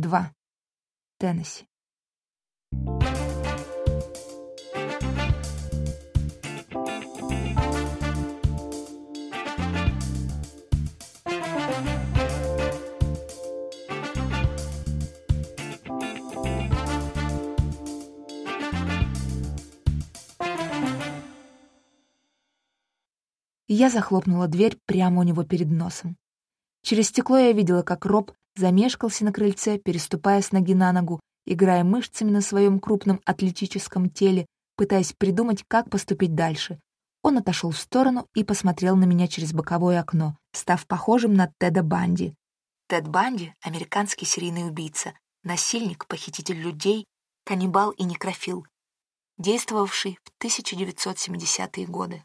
2. Теннесси. Я захлопнула дверь прямо у него перед носом. Через стекло я видела, как Роб замешкался на крыльце, переступая с ноги на ногу, играя мышцами на своем крупном атлетическом теле, пытаясь придумать, как поступить дальше. Он отошел в сторону и посмотрел на меня через боковое окно, став похожим на Теда Банди. Тед Банди — американский серийный убийца, насильник, похититель людей, каннибал и некрофил, действовавший в 1970-е годы.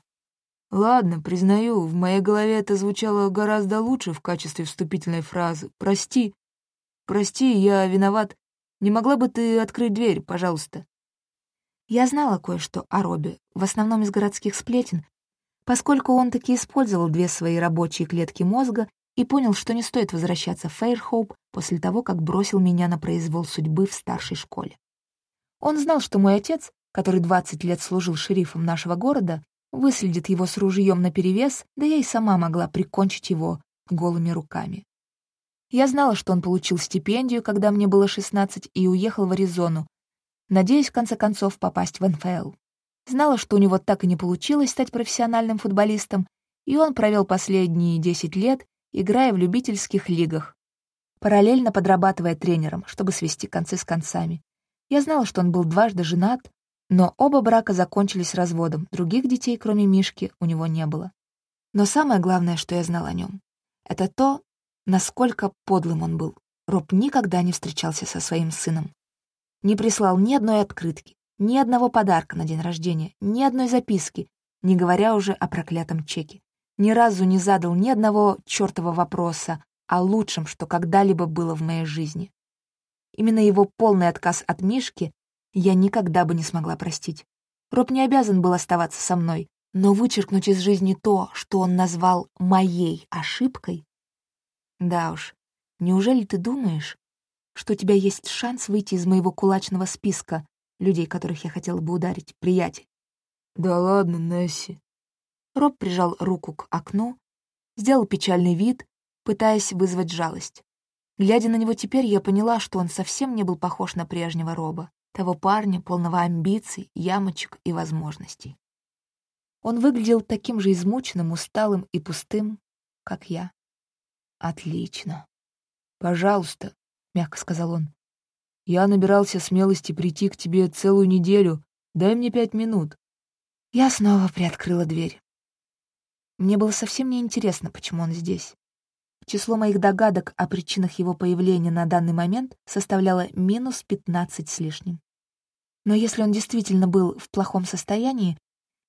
Ладно, признаю, в моей голове это звучало гораздо лучше в качестве вступительной фразы. Прости. Прости, я виноват. Не могла бы ты открыть дверь, пожалуйста? Я знала кое-что о Робе, в основном из городских сплетен, поскольку он таки использовал две свои рабочие клетки мозга и понял, что не стоит возвращаться в Фейрхоуп после того, как бросил меня на произвол судьбы в старшей школе. Он знал, что мой отец, который 20 лет служил шерифом нашего города, выследит его с ружьем наперевес, да я и сама могла прикончить его голыми руками. Я знала, что он получил стипендию, когда мне было 16, и уехал в Аризону, надеясь в конце концов попасть в НФЛ. Знала, что у него так и не получилось стать профессиональным футболистом, и он провел последние 10 лет, играя в любительских лигах, параллельно подрабатывая тренером, чтобы свести концы с концами. Я знала, что он был дважды женат, но оба брака закончились разводом, других детей, кроме Мишки, у него не было. Но самое главное, что я знала о нем, это то, насколько подлым он был. Роб никогда не встречался со своим сыном. Не прислал ни одной открытки, ни одного подарка на день рождения, ни одной записки, не говоря уже о проклятом чеке. Ни разу не задал ни одного чертова вопроса о лучшем, что когда-либо было в моей жизни. Именно его полный отказ от Мишки я никогда бы не смогла простить. Роб не обязан был оставаться со мной, но вычеркнуть из жизни то, что он назвал «моей ошибкой» Да уж, неужели ты думаешь, что у тебя есть шанс выйти из моего кулачного списка людей, которых я хотела бы ударить, приятель? Да ладно, Несси. Роб прижал руку к окну, сделал печальный вид, пытаясь вызвать жалость. Глядя на него теперь, я поняла, что он совсем не был похож на прежнего Роба того парня, полного амбиций, ямочек и возможностей. Он выглядел таким же измученным, усталым и пустым, как я. «Отлично. Пожалуйста», — мягко сказал он. «Я набирался смелости прийти к тебе целую неделю. Дай мне пять минут». Я снова приоткрыла дверь. Мне было совсем неинтересно, почему он здесь. Число моих догадок о причинах его появления на данный момент составляло минус пятнадцать с лишним. Но если он действительно был в плохом состоянии,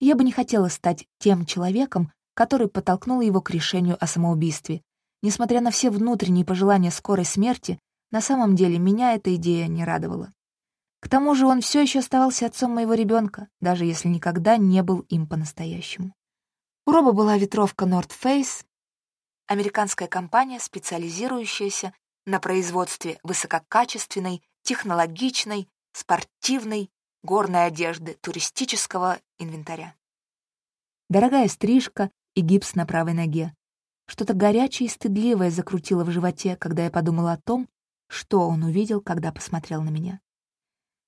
я бы не хотела стать тем человеком, который подтолкнул его к решению о самоубийстве. Несмотря на все внутренние пожелания скорой смерти, на самом деле меня эта идея не радовала. К тому же он все еще оставался отцом моего ребенка, даже если никогда не был им по-настоящему. У Роба была ветровка North Face, американская компания, специализирующаяся на производстве высококачественной, технологичной, спортивной, горной одежды, туристического инвентаря. Дорогая стрижка и гипс на правой ноге. Что-то горячее и стыдливое закрутило в животе, когда я подумала о том, что он увидел, когда посмотрел на меня.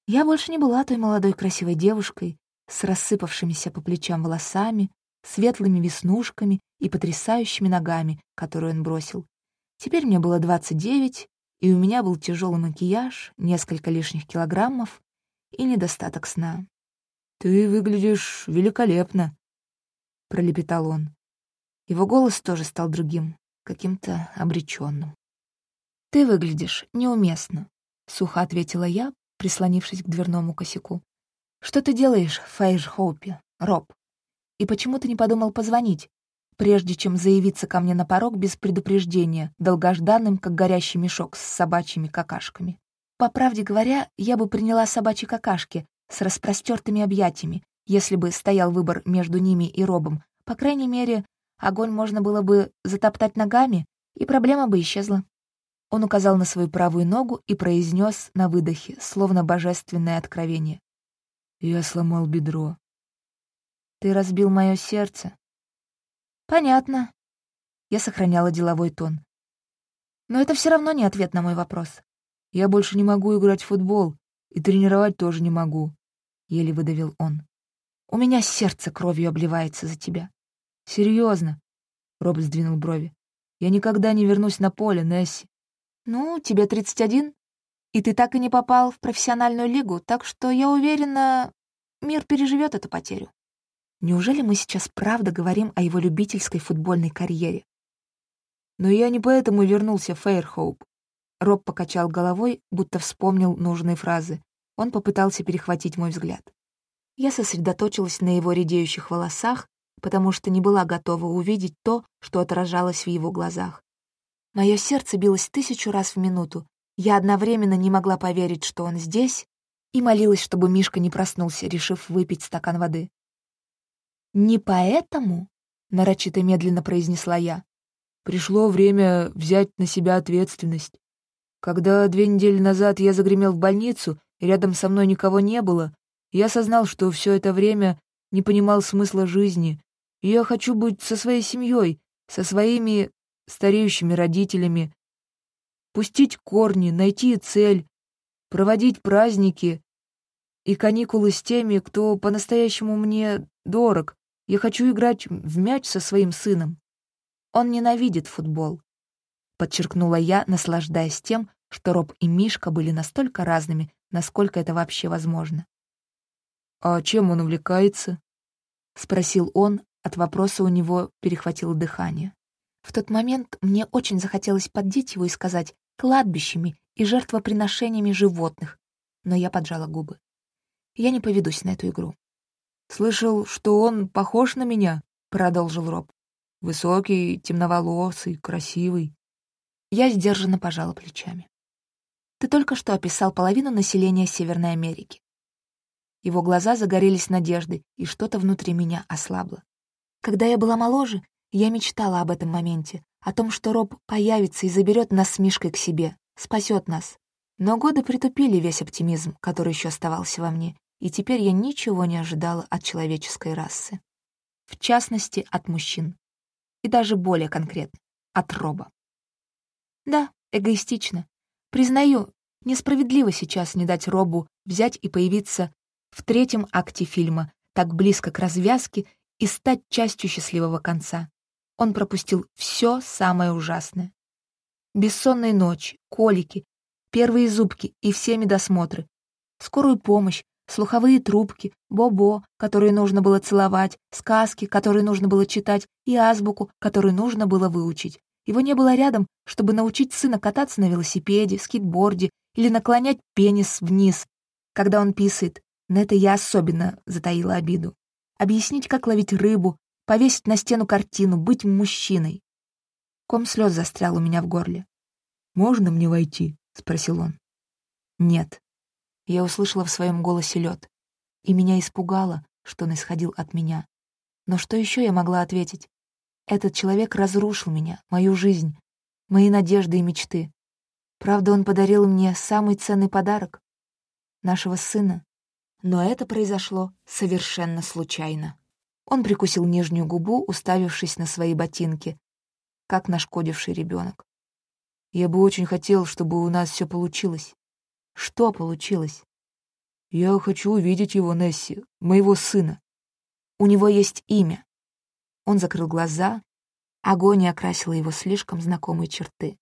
Я больше не была той молодой красивой девушкой с рассыпавшимися по плечам волосами, светлыми веснушками и потрясающими ногами, которую он бросил. Теперь мне было 29, и у меня был тяжелый макияж, несколько лишних килограммов и недостаток сна. «Ты выглядишь великолепно», — пролепетал он. Его голос тоже стал другим, каким-то обреченным. «Ты выглядишь неуместно», — сухо ответила я, прислонившись к дверному косяку. «Что ты делаешь в Фейджхоупе, Роб? И почему ты не подумал позвонить? Прежде чем заявиться ко мне на порог без предупреждения, долгожданным, как горящий мешок с собачьими какашками. По правде говоря, я бы приняла собачьи какашки с распростертыми объятиями, если бы стоял выбор между ними и Робом. По крайней мере, огонь можно было бы затоптать ногами, и проблема бы исчезла. Он указал на свою правую ногу и произнес на выдохе, словно божественное откровение. «Я сломал бедро». «Ты разбил мое сердце». «Понятно». Я сохраняла деловой тон. Но это все равно не ответ на мой вопрос. «Я больше не могу играть в футбол, и тренировать тоже не могу», — еле выдавил он. «У меня сердце кровью обливается за тебя». «Серьезно?» — Роб сдвинул брови. «Я никогда не вернусь на поле, Несси». «Ну, тебе 31, и ты так и не попал в профессиональную лигу, так что, я уверена, мир переживет эту потерю». Неужели мы сейчас правда говорим о его любительской футбольной карьере? Но я не поэтому вернулся в Фейрхоуп. Роб покачал головой, будто вспомнил нужные фразы. Он попытался перехватить мой взгляд. Я сосредоточилась на его редеющих волосах, потому что не была готова увидеть то, что отражалось в его глазах. Мое сердце билось тысячу раз в минуту. Я одновременно не могла поверить, что он здесь, и молилась, чтобы Мишка не проснулся, решив выпить стакан воды. «Не поэтому?» — нарочито медленно произнесла я. «Пришло время взять на себя ответственность. Когда две недели назад я загремел в больницу, и рядом со мной никого не было, я осознал, что все это время не понимал смысла жизни, и я хочу быть со своей семьей, со своими стареющими родителями, пустить корни, найти цель, проводить праздники и каникулы с теми, кто по-настоящему мне дорог. Я хочу играть в мяч со своим сыном. Он ненавидит футбол подчеркнула я, наслаждаясь тем, что Роб и Мишка были настолько разными, насколько это вообще возможно. «А чем он увлекается?» — спросил он, от вопроса у него перехватило дыхание. В тот момент мне очень захотелось поддеть его и сказать «кладбищами и жертвоприношениями животных», но я поджала губы. Я не поведусь на эту игру. «Слышал, что он похож на меня», — продолжил Роб. «Высокий, темноволосый, красивый». Я сдержанно пожала плечами. Ты только что описал половину населения Северной Америки. Его глаза загорелись надеждой, и что-то внутри меня ослабло. Когда я была моложе, я мечтала об этом моменте, о том, что Роб появится и заберет нас с Мишкой к себе, спасет нас. Но годы притупили весь оптимизм, который еще оставался во мне, и теперь я ничего не ожидала от человеческой расы. В частности, от мужчин. И даже более конкретно, от Роба. Да, эгоистично. Признаю, несправедливо сейчас не дать Робу взять и появиться в третьем акте фильма, так близко к развязке и стать частью счастливого конца. Он пропустил все самое ужасное. Бессонные ночи, колики, первые зубки и все медосмотры, скорую помощь, слуховые трубки, бобо, которые нужно было целовать, сказки, которые нужно было читать, и азбуку, которую нужно было выучить. Его не было рядом, чтобы научить сына кататься на велосипеде, скейтборде или наклонять пенис вниз, когда он писает. На это я особенно затаила обиду. Объяснить, как ловить рыбу, повесить на стену картину, быть мужчиной. Ком слез застрял у меня в горле. «Можно мне войти?» — спросил он. «Нет». Я услышала в своем голосе лед, и меня испугало, что он исходил от меня. Но что еще я могла ответить? Этот человек разрушил меня, мою жизнь, мои надежды и мечты. Правда, он подарил мне самый ценный подарок — нашего сына. Но это произошло совершенно случайно. Он прикусил нижнюю губу, уставившись на свои ботинки, как нашкодивший ребенок. Я бы очень хотел, чтобы у нас все получилось. Что получилось? Я хочу увидеть его, Несси, моего сына. У него есть имя. Он закрыл глаза. Огонь окрасила его слишком знакомые черты.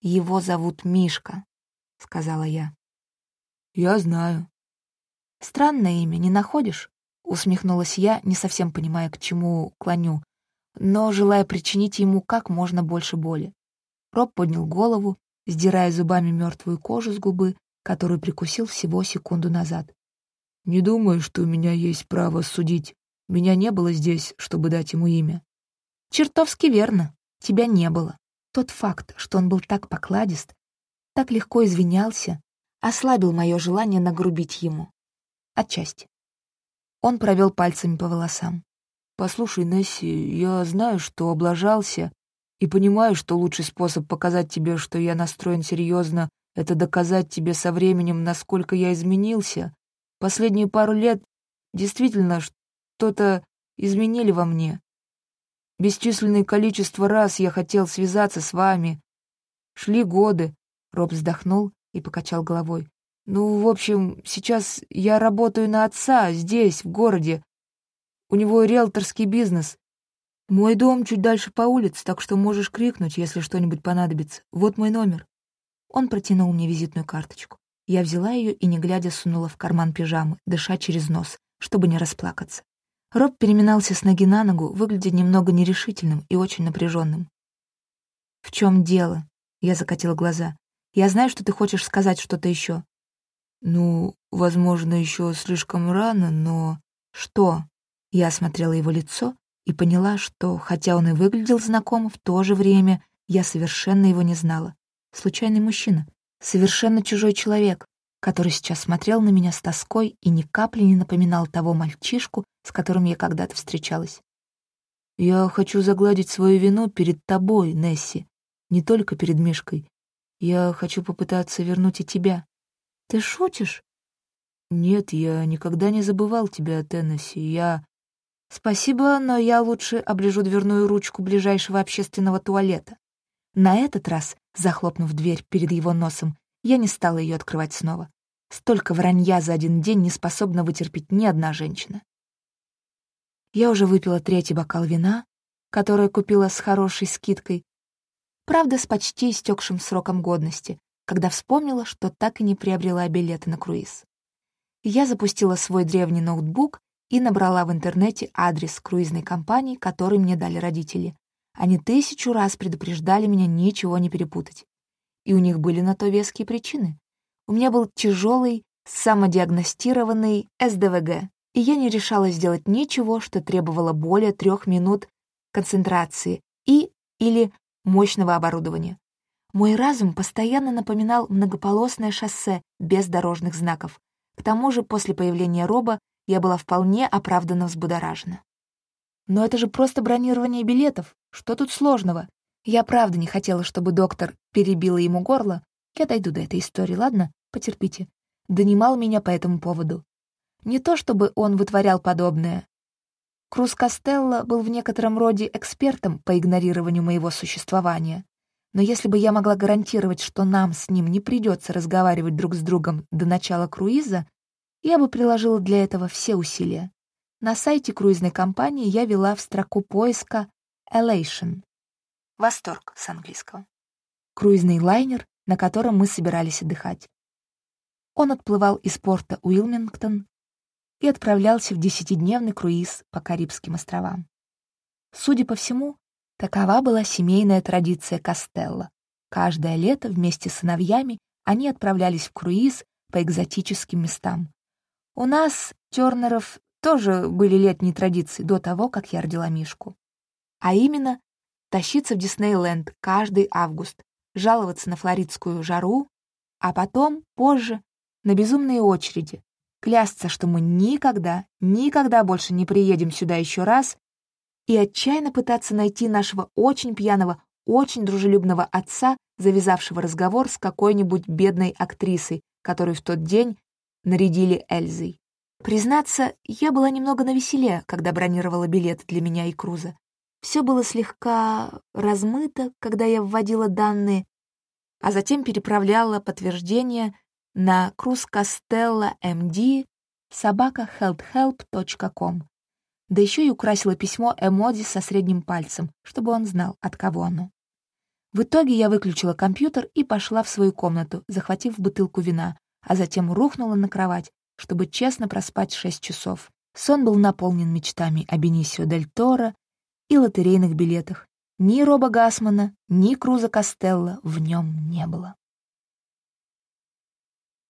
«Его зовут Мишка», — сказала я. «Я знаю». «Странное имя, не находишь?» — усмехнулась я, не совсем понимая, к чему клоню, но желая причинить ему как можно больше боли. Роб поднял голову, сдирая зубами мертвую кожу с губы, которую прикусил всего секунду назад. «Не думаю, что у меня есть право судить меня не было здесь, чтобы дать ему имя. Чертовски верно. Тебя не было. Тот факт, что он был так покладист, так легко извинялся, ослабил мое желание нагрубить ему. Отчасти. Он провел пальцами по волосам. «Послушай, Несси, я знаю, что облажался. И понимаю, что лучший способ показать тебе, что я настроен серьезно, это доказать тебе со временем, насколько я изменился. Последние пару лет действительно что-то изменили во мне. Бесчисленное количество раз я хотел связаться с вами. Шли годы. Роб вздохнул и покачал головой. Ну, в общем, сейчас я работаю на отца здесь, в городе. У него риэлторский бизнес. Мой дом чуть дальше по улице, так что можешь крикнуть, если что-нибудь понадобится. Вот мой номер. Он протянул мне визитную карточку. Я взяла ее и, не глядя, сунула в карман пижамы, дыша через нос, чтобы не расплакаться. Роб переминался с ноги на ногу, выглядя немного нерешительным и очень напряженным. «В чем дело?» — я закатила глаза. «Я знаю, что ты хочешь сказать что-то еще. «Ну, возможно, еще слишком рано, но...» «Что?» Я осмотрела его лицо и поняла, что, хотя он и выглядел знаком, в то же время я совершенно его не знала. Случайный мужчина, совершенно чужой человек, который сейчас смотрел на меня с тоской и ни капли не напоминал того мальчишку, с которым я когда-то встречалась. «Я хочу загладить свою вину перед тобой, Несси, не только перед Мишкой. Я хочу попытаться вернуть и тебя». «Ты шутишь?» «Нет, я никогда не забывал тебя, Теннесси. Я...» «Спасибо, но я лучше оближу дверную ручку ближайшего общественного туалета». На этот раз, захлопнув дверь перед его носом, я не стала ее открывать снова. Столько вранья за один день не способна вытерпеть ни одна женщина. Я уже выпила третий бокал вина, которое купила с хорошей скидкой, правда, с почти истекшим сроком годности, когда вспомнила, что так и не приобрела билеты на круиз. Я запустила свой древний ноутбук и набрала в интернете адрес круизной компании, который мне дали родители. Они тысячу раз предупреждали меня ничего не перепутать. И у них были на то веские причины. У меня был тяжелый, самодиагностированный СДВГ, и я не решала сделать ничего, что требовало более трех минут концентрации и или мощного оборудования. Мой разум постоянно напоминал многополосное шоссе без дорожных знаков. К тому же после появления Роба я была вполне оправданно взбудоражена. Но это же просто бронирование билетов. Что тут сложного? Я правда не хотела, чтобы доктор перебила ему горло. Я дойду до этой истории, ладно? Потерпите. Донимал меня по этому поводу. Не то чтобы он вытворял подобное. Круз Костелло был в некотором роде экспертом по игнорированию моего существования. Но если бы я могла гарантировать, что нам с ним не придется разговаривать друг с другом до начала круиза, я бы приложила для этого все усилия. На сайте круизной компании я вела в строку поиска «Elation» — «Восторг» с английского. Круизный лайнер, на котором мы собирались отдыхать. Он отплывал из порта Уилмингтон и отправлялся в десятидневный круиз по Карибским островам. Судя по всему, Такова была семейная традиция Костелло. Каждое лето вместе с сыновьями они отправлялись в круиз по экзотическим местам. У нас, Тернеров, тоже были летние традиции до того, как я родила Мишку. А именно, тащиться в Диснейленд каждый август, жаловаться на флоридскую жару, а потом, позже, на безумные очереди, клясться, что мы никогда, никогда больше не приедем сюда еще раз и отчаянно пытаться найти нашего очень пьяного, очень дружелюбного отца, завязавшего разговор с какой-нибудь бедной актрисой, которую в тот день нарядили Эльзой. Признаться, я была немного навеселе, когда бронировала билеты для меня и Круза. Все было слегка размыто, когда я вводила данные, а затем переправляла подтверждение на Круз Костелло МД собака helphelp.com да еще и украсила письмо эмодзи со средним пальцем, чтобы он знал, от кого оно. В итоге я выключила компьютер и пошла в свою комнату, захватив бутылку вина, а затем рухнула на кровать, чтобы честно проспать шесть часов. Сон был наполнен мечтами о Бенисио Дель Торо и лотерейных билетах. Ни Роба Гасмана, ни Круза Костелло в нем не было.